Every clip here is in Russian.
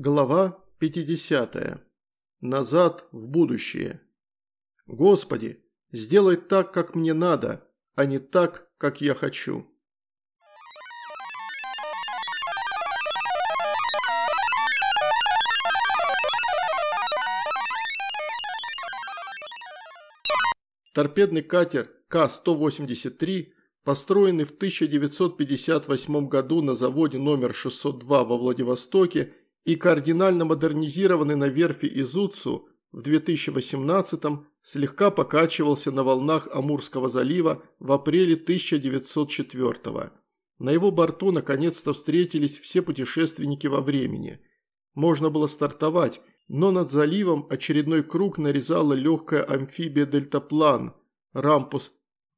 Глава 50. Назад в будущее. Господи, сделай так, как мне надо, а не так, как я хочу. Торпедный катер К-183, построенный в 1958 году на заводе номер 602 во Владивостоке, и кардинально модернизированный на верфи Изуцу в 2018-м слегка покачивался на волнах Амурского залива в апреле 1904 -го. На его борту наконец-то встретились все путешественники во времени. Можно было стартовать, но над заливом очередной круг нарезала легкая амфибия «Дельтаплан» «Рампус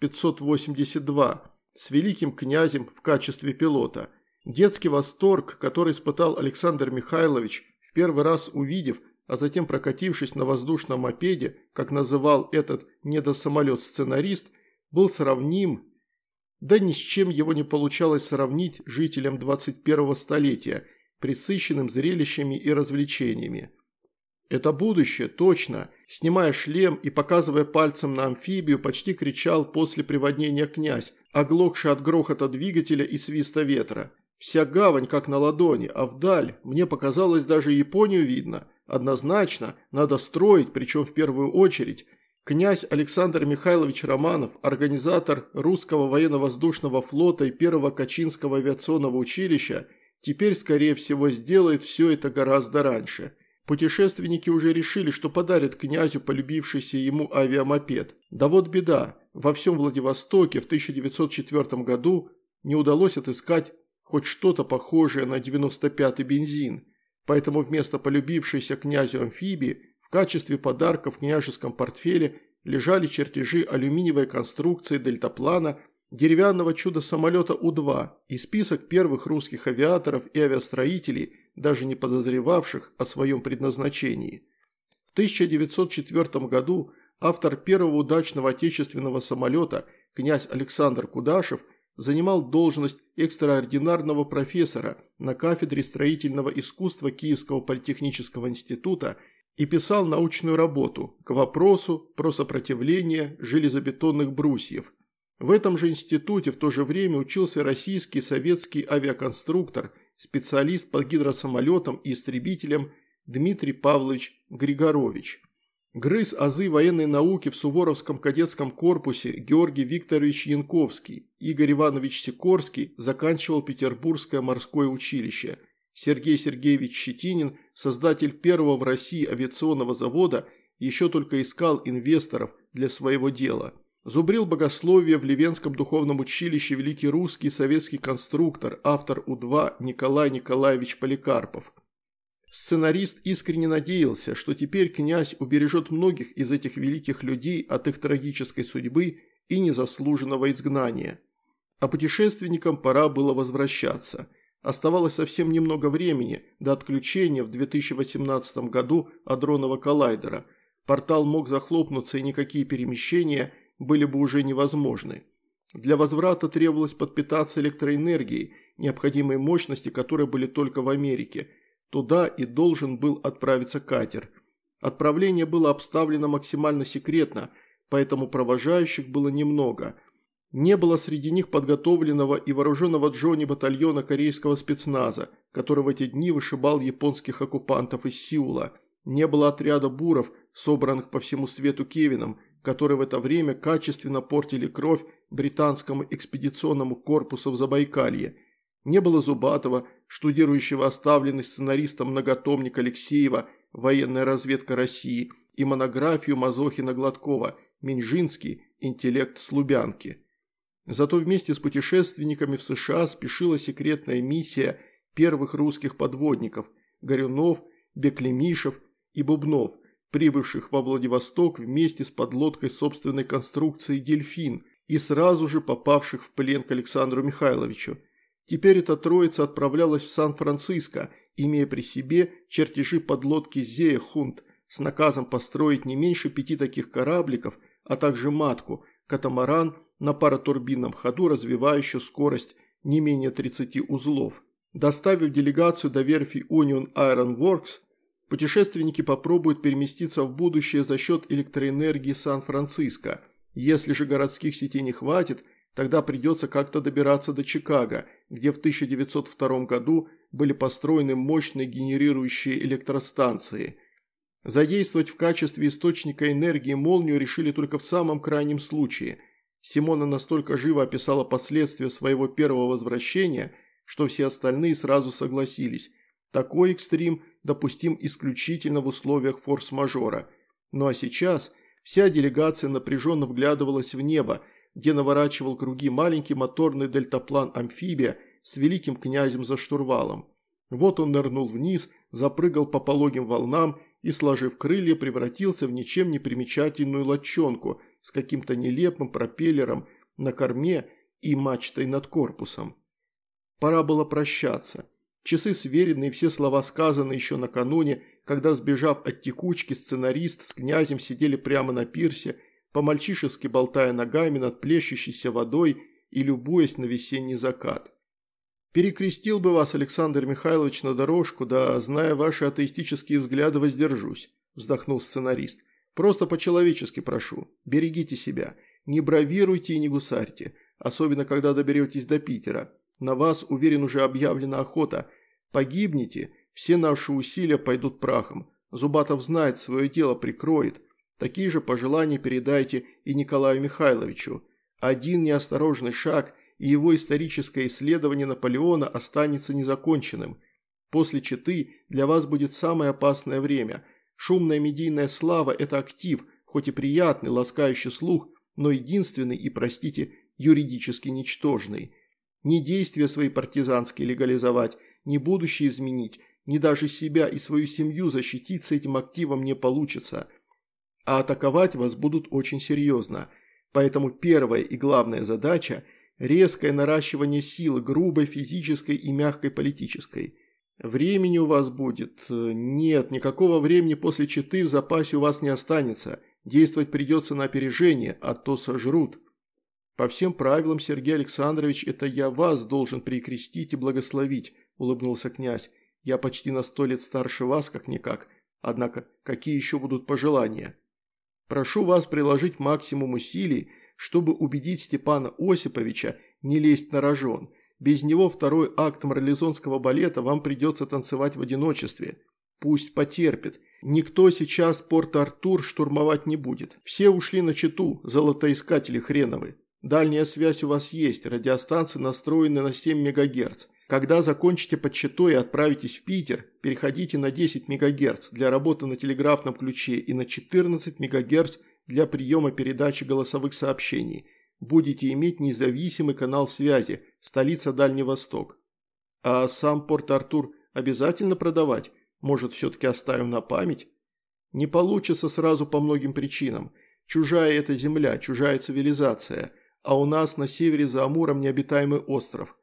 582» с великим князем в качестве пилота – Детский восторг, который испытал Александр Михайлович, в первый раз увидев, а затем прокатившись на воздушном мопеде, как называл этот недосамолет-сценарист, был сравним, да ни с чем его не получалось сравнить жителям 21-го столетия, присыщенным зрелищами и развлечениями. «Это будущее, точно!» Снимая шлем и показывая пальцем на амфибию, почти кричал после приводнения князь, оглохший от грохота двигателя и свиста ветра. Вся гавань как на ладони, а вдаль, мне показалось, даже Японию видно. Однозначно, надо строить, причем в первую очередь. Князь Александр Михайлович Романов, организатор русского военно-воздушного флота и первого Качинского авиационного училища, теперь, скорее всего, сделает все это гораздо раньше. Путешественники уже решили, что подарят князю полюбившийся ему авиамопед. Да вот беда, во всем Владивостоке в 1904 году не удалось отыскать хоть что-то похожее на 95-й бензин, поэтому вместо полюбившейся князю амфибии в качестве подарка в княжеском портфеле лежали чертежи алюминиевой конструкции дельтаплана, деревянного чудо-самолета У-2 и список первых русских авиаторов и авиастроителей, даже не подозревавших о своем предназначении. В 1904 году автор первого удачного отечественного самолета, князь Александр Кудашев – занимал должность экстраординарного профессора на кафедре строительного искусства Киевского политехнического института и писал научную работу к вопросу про сопротивление железобетонных брусьев. В этом же институте в то же время учился российский советский авиаконструктор, специалист по гидросамолетам и истребителям Дмитрий Павлович Григорович. Грыз азы военной науки в Суворовском кадетском корпусе Георгий Викторович Янковский, Игорь Иванович Сикорский заканчивал Петербургское морское училище. Сергей Сергеевич Щетинин, создатель первого в России авиационного завода, еще только искал инвесторов для своего дела. Зубрил богословие в Ливенском духовном училище великий русский советский конструктор, автор У-2 Николай Николаевич Поликарпов. Сценарист искренне надеялся, что теперь князь убережет многих из этих великих людей от их трагической судьбы и незаслуженного изгнания. А путешественникам пора было возвращаться. Оставалось совсем немного времени до отключения в 2018 году адронного коллайдера. Портал мог захлопнуться и никакие перемещения были бы уже невозможны. Для возврата требовалось подпитаться электроэнергией, необходимой мощности которой были только в Америке – Туда и должен был отправиться катер. Отправление было обставлено максимально секретно, поэтому провожающих было немного. Не было среди них подготовленного и вооруженного Джонни батальона корейского спецназа, который в эти дни вышибал японских оккупантов из Сеула. Не было отряда буров, собранных по всему свету Кевином, которые в это время качественно портили кровь британскому экспедиционному корпусу в Забайкалье – не было Зубатова, штудирующего оставленный сценаристом многотомник Алексеева «Военная разведка России» и монографию Мазохина-Гладкова «Минжинский. Интеллект Слубянки». Зато вместе с путешественниками в США спешила секретная миссия первых русских подводников – Горюнов, Беклемишев и Бубнов, прибывших во Владивосток вместе с подлодкой собственной конструкции «Дельфин» и сразу же попавших в плен к Александру Михайловичу – Теперь эта троица отправлялась в Сан-Франциско, имея при себе чертежи подлодки «Зея Хунт» с наказом построить не меньше пяти таких корабликов, а также матку, катамаран на паротурбинном ходу, развивающую скорость не менее 30 узлов. Доставив делегацию до верфи Union Iron Works, путешественники попробуют переместиться в будущее за счет электроэнергии Сан-Франциско. Если же городских сетей не хватит, тогда придется как-то добираться до Чикаго, где в 1902 году были построены мощные генерирующие электростанции. Задействовать в качестве источника энергии молнию решили только в самом крайнем случае. Симона настолько живо описала последствия своего первого возвращения – что все остальные сразу согласились. Такой экстрим допустим исключительно в условиях форс-мажора. Ну а сейчас вся делегация напряженно вглядывалась в небо, где наворачивал круги маленький моторный дельтаплан-амфибия с великим князем за штурвалом. Вот он нырнул вниз, запрыгал по пологим волнам и, сложив крылья, превратился в ничем не примечательную лодчонку с каким-то нелепым пропеллером на корме и мачтой над корпусом. Пора было прощаться. Часы сверены и все слова сказаны еще накануне, когда, сбежав от текучки, сценарист с князем сидели прямо на пирсе, по-мальчишески болтая ногами над плещущейся водой и любуясь на весенний закат. «Перекрестил бы вас, Александр Михайлович, на дорожку, да, зная ваши атеистические взгляды, воздержусь», – вздохнул сценарист. «Просто по-человечески прошу, берегите себя, не бравируйте и не гусарьте, особенно когда доберетесь до Питера. На вас, уверен, уже объявлена охота. Погибнете, все наши усилия пойдут прахом. Зубатов знает, свое дело прикроет. Такие же пожелания передайте и Николаю Михайловичу. Один неосторожный шаг, и его историческое исследование Наполеона останется незаконченным. После Читы для вас будет самое опасное время. Шумная медийная слава – это актив, хоть и приятный, ласкающий слух, но единственный и, простите, юридически ничтожный – ни действия свои партизанские легализовать, ни будущее изменить, ни даже себя и свою семью защитить с этим активом не получится. А атаковать вас будут очень серьезно. Поэтому первая и главная задача – резкое наращивание силы, грубой физической и мягкой политической. Времени у вас будет... Нет, никакого времени после читы в запасе у вас не останется. Действовать придется на опережение, а то сожрут. «По всем правилам, Сергей Александрович, это я вас должен прикрестить и благословить», – улыбнулся князь. «Я почти на сто лет старше вас, как-никак. Однако, какие еще будут пожелания? Прошу вас приложить максимум усилий, чтобы убедить Степана Осиповича не лезть на рожон. Без него второй акт марлезонского балета вам придется танцевать в одиночестве. Пусть потерпит. Никто сейчас Порт-Артур штурмовать не будет. Все ушли на Читу, золотоискатели хреновы. Дальняя связь у вас есть, радиостанции настроены на 7 МГц. Когда закончите подсчетой и отправитесь в Питер, переходите на 10 МГц для работы на телеграфном ключе и на 14 МГц для приема передачи голосовых сообщений. Будете иметь независимый канал связи, столица Дальний Восток. А сам Порт-Артур обязательно продавать? Может, все-таки оставим на память? Не получится сразу по многим причинам. Чужая эта земля, чужая цивилизация – а у нас на севере за Амуром необитаемый остров.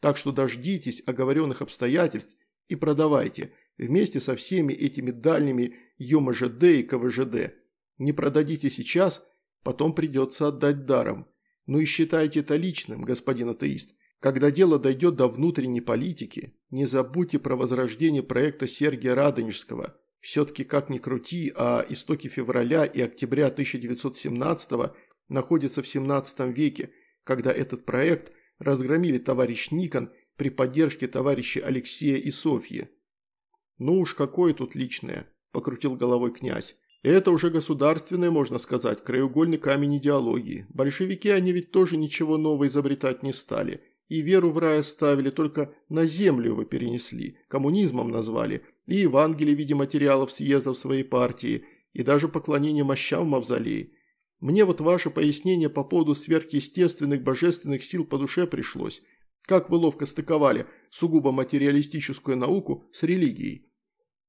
Так что дождитесь оговоренных обстоятельств и продавайте, вместе со всеми этими дальними ЮМЖД и КВЖД. Не продадите сейчас, потом придется отдать даром. Ну и считайте это личным, господин атеист. Когда дело дойдет до внутренней политики, не забудьте про возрождение проекта Сергия Радонежского. Все-таки как ни крути, а истоки февраля и октября 1917 года находится в 17 веке, когда этот проект разгромили товарищ Никон при поддержке товарища Алексея и Софьи. «Ну уж какое тут личное», – покрутил головой князь. «Это уже государственное, можно сказать, краеугольный камень идеологии. Большевики, они ведь тоже ничего нового изобретать не стали. И веру в рай оставили, только на землю его перенесли, коммунизмом назвали, и Евангелие в виде материалов съездов своей партии, и даже поклонение мощам в мавзолее. Мне вот ваше пояснение по поводу сверхъестественных божественных сил по душе пришлось. Как вы ловко стыковали сугубо материалистическую науку с религией.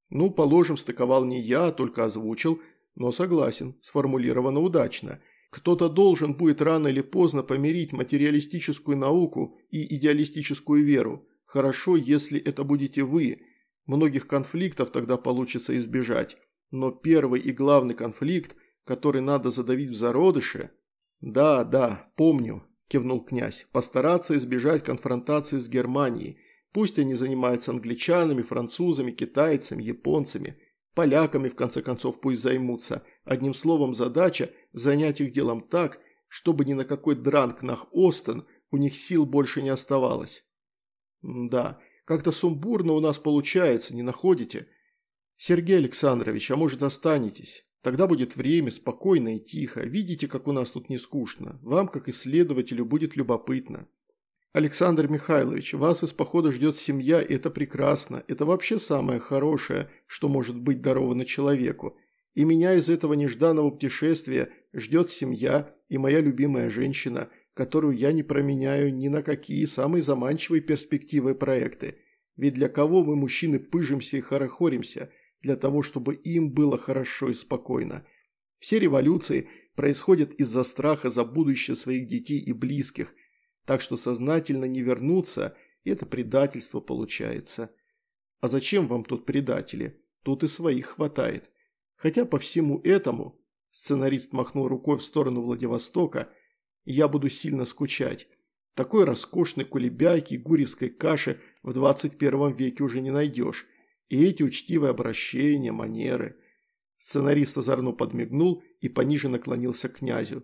Ну, положим, стыковал не я, только озвучил, но согласен, сформулировано удачно. Кто-то должен будет рано или поздно помирить материалистическую науку и идеалистическую веру. Хорошо, если это будете вы. Многих конфликтов тогда получится избежать. Но первый и главный конфликт – который надо задавить в зародыше?» «Да, да, помню», – кивнул князь, – «постараться избежать конфронтации с Германией. Пусть они занимаются англичанами, французами, китайцами, японцами, поляками, в конце концов, пусть займутся. Одним словом, задача – занять их делом так, чтобы ни на какой дранг нах Остен у них сил больше не оставалось. Да, как-то сумбурно у нас получается, не находите? Сергей Александрович, а может останетесь? Тогда будет время, спокойно и тихо. Видите, как у нас тут не скучно. Вам, как исследователю, будет любопытно. Александр Михайлович, вас из похода ждет семья, и это прекрасно. Это вообще самое хорошее, что может быть даровано человеку. И меня из этого нежданного путешествия ждет семья и моя любимая женщина, которую я не променяю ни на какие самые заманчивые перспективы проекты. Ведь для кого мы, мужчины, пыжимся и хорохоримся? Для того, чтобы им было хорошо и спокойно. Все революции происходят из-за страха за будущее своих детей и близких, так что сознательно не вернуться – это предательство получается. А зачем вам тут предатели? Тут и своих хватает. Хотя по всему этому, сценарист махнул рукой в сторону Владивостока, я буду сильно скучать. Такой роскошной кулебяйки гурьевской каши в 21 веке уже не найдешь. И эти учтивые обращения, манеры. Сценарист озорно подмигнул и пониже наклонился к князю.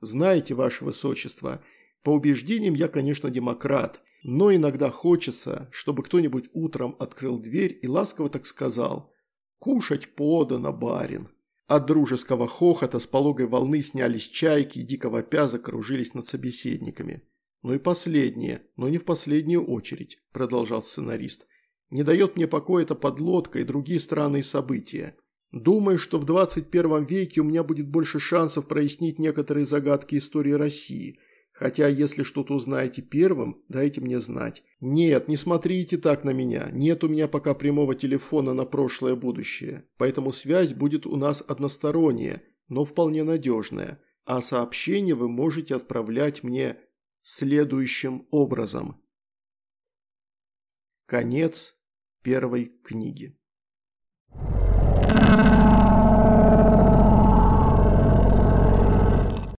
«Знаете, ваше высочество, по убеждениям я, конечно, демократ, но иногда хочется, чтобы кто-нибудь утром открыл дверь и ласково так сказал «Кушать подано, барин». От дружеского хохота с пологой волны снялись чайки и дико вопя закружились над собеседниками. «Ну и последнее, но не в последнюю очередь», – продолжал сценарист. «Не дает мне покоя эта подлодка и другие странные события. Думаю, что в 21 веке у меня будет больше шансов прояснить некоторые загадки истории России – Хотя, если что-то узнаете первым, дайте мне знать. Нет, не смотрите так на меня. Нет у меня пока прямого телефона на прошлое будущее. Поэтому связь будет у нас односторонняя, но вполне надежная. А сообщение вы можете отправлять мне следующим образом. Конец первой книги.